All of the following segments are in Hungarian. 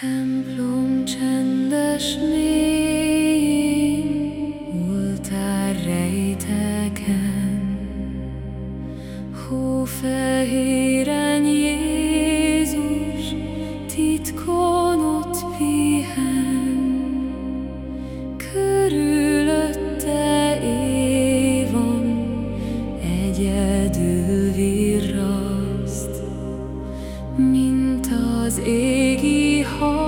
templom csendes mély, oltár rejteken, hófehére az égi hang.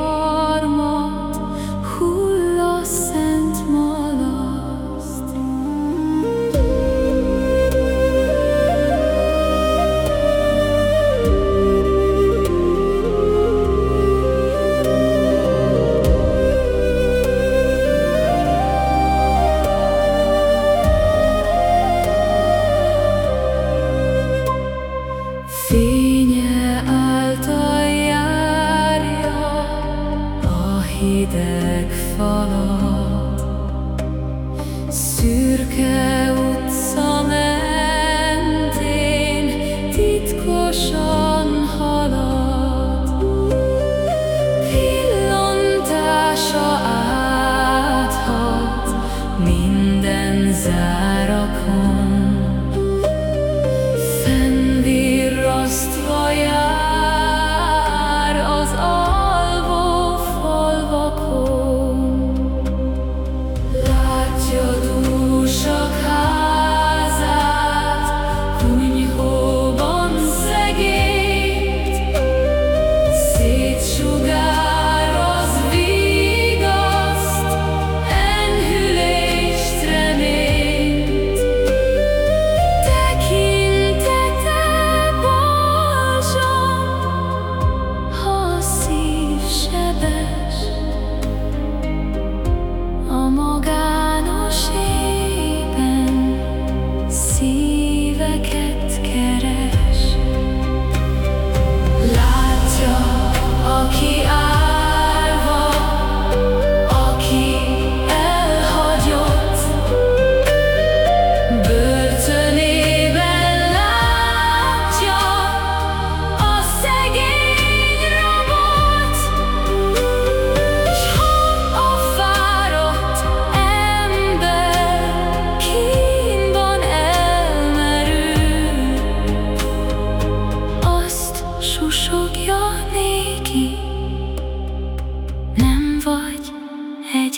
hideg fala, szürke utca mentén titkosan halad. Pillantása áthat minden zárakon, fennvirrasztva jár.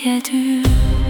get quieto.